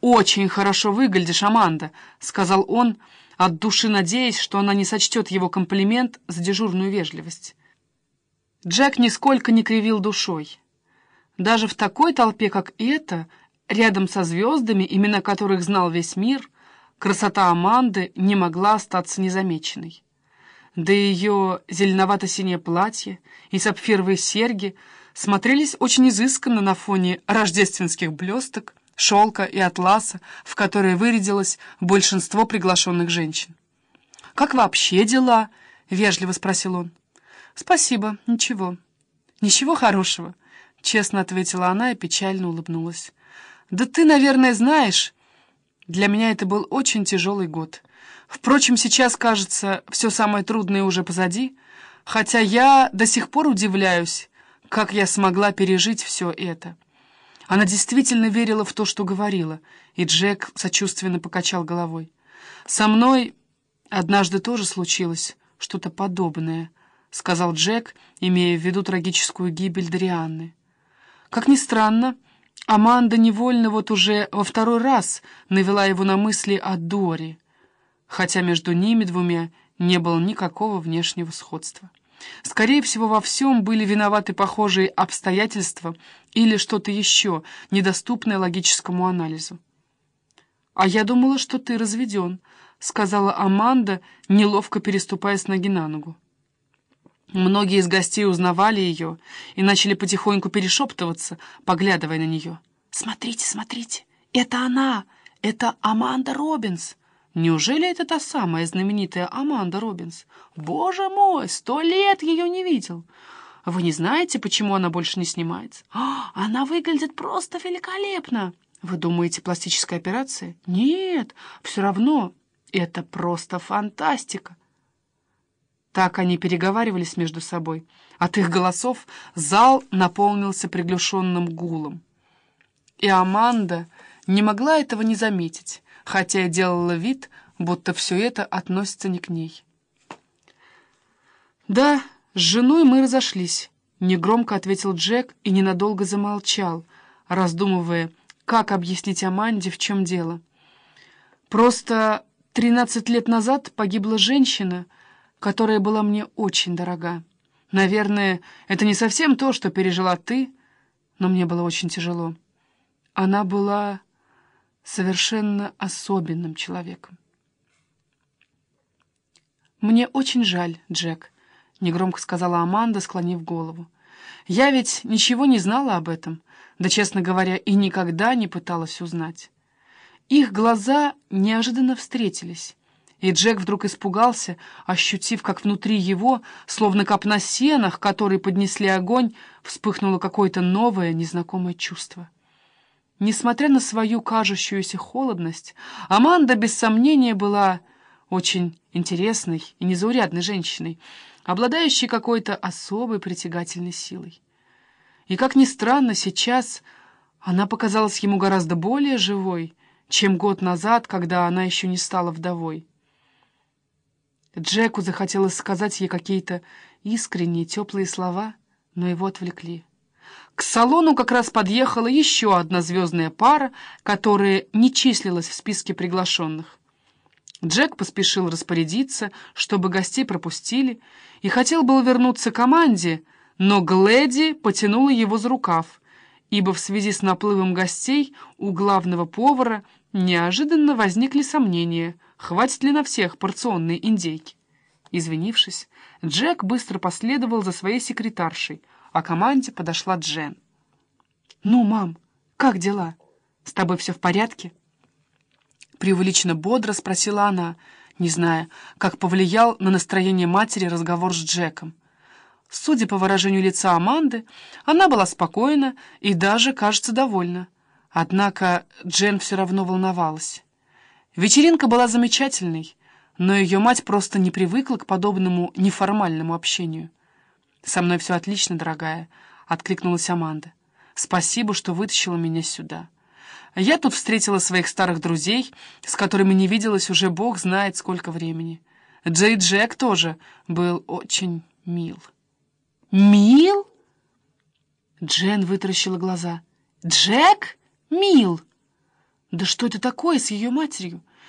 очень хорошо выглядишь, Аманда», — сказал он, от души надеясь, что она не сочтет его комплимент за дежурную вежливость. Джек нисколько не кривил душой. Даже в такой толпе, как эта, рядом со звездами, имена которых знал весь мир, красота Аманды не могла остаться незамеченной. Да и ее зеленовато-синее платье и сапфировые серьги смотрелись очень изысканно на фоне рождественских блесток, шелка и атласа, в которые вырядилось большинство приглашенных женщин. «Как вообще дела?» — вежливо спросил он. «Спасибо, ничего». «Ничего хорошего», — честно ответила она и печально улыбнулась. «Да ты, наверное, знаешь...» Для меня это был очень тяжелый год. Впрочем, сейчас, кажется, все самое трудное уже позади, хотя я до сих пор удивляюсь, как я смогла пережить все это. Она действительно верила в то, что говорила, и Джек сочувственно покачал головой. «Со мной однажды тоже случилось что-то подобное», — сказал Джек, имея в виду трагическую гибель Дарианны. Как ни странно, Аманда невольно вот уже во второй раз навела его на мысли о Доре, хотя между ними двумя не было никакого внешнего сходства. Скорее всего, во всем были виноваты похожие обстоятельства или что-то еще, недоступное логическому анализу. «А я думала, что ты разведен», — сказала Аманда, неловко переступая с ноги на ногу. Многие из гостей узнавали ее и начали потихоньку перешептываться, поглядывая на нее. «Смотрите, смотрите, это она! Это Аманда Робинс!» Неужели это та самая знаменитая Аманда Робинс? Боже мой, сто лет ее не видел. Вы не знаете, почему она больше не снимается? А, она выглядит просто великолепно. Вы думаете, пластическая операция? Нет, все равно. Это просто фантастика. Так они переговаривались между собой. От их голосов зал наполнился приглушенным гулом. И Аманда не могла этого не заметить хотя делала вид, будто все это относится не к ней. «Да, с женой мы разошлись», — негромко ответил Джек и ненадолго замолчал, раздумывая, как объяснить Аманде, в чем дело. «Просто тринадцать лет назад погибла женщина, которая была мне очень дорога. Наверное, это не совсем то, что пережила ты, но мне было очень тяжело. Она была совершенно особенным человеком. «Мне очень жаль, Джек», — негромко сказала Аманда, склонив голову. «Я ведь ничего не знала об этом, да, честно говоря, и никогда не пыталась узнать». Их глаза неожиданно встретились, и Джек вдруг испугался, ощутив, как внутри его, словно копна сена, к которой поднесли огонь, вспыхнуло какое-то новое, незнакомое чувство. Несмотря на свою кажущуюся холодность, Аманда без сомнения была очень интересной и незаурядной женщиной, обладающей какой-то особой притягательной силой. И, как ни странно, сейчас она показалась ему гораздо более живой, чем год назад, когда она еще не стала вдовой. Джеку захотелось сказать ей какие-то искренние, теплые слова, но его отвлекли. К салону как раз подъехала еще одна звездная пара, которая не числилась в списке приглашенных. Джек поспешил распорядиться, чтобы гостей пропустили, и хотел было вернуться к команде, но Глэди потянула его за рукав, ибо в связи с наплывом гостей у главного повара неожиданно возникли сомнения, хватит ли на всех порционной индейки. Извинившись, Джек быстро последовал за своей секретаршей — а команде подошла Джен. «Ну, мам, как дела? С тобой все в порядке?» Преувеличенно бодро спросила она, не зная, как повлиял на настроение матери разговор с Джеком. Судя по выражению лица Аманды, она была спокойна и даже, кажется, довольна. Однако Джен все равно волновалась. Вечеринка была замечательной, но ее мать просто не привыкла к подобному неформальному общению. «Со мной все отлично, дорогая», — откликнулась Аманда. «Спасибо, что вытащила меня сюда. Я тут встретила своих старых друзей, с которыми не виделась уже бог знает сколько времени. Джей Джек тоже был очень мил». «Мил?» Джен вытаращила глаза. «Джек? Мил?» Да что это такое с ее матерью?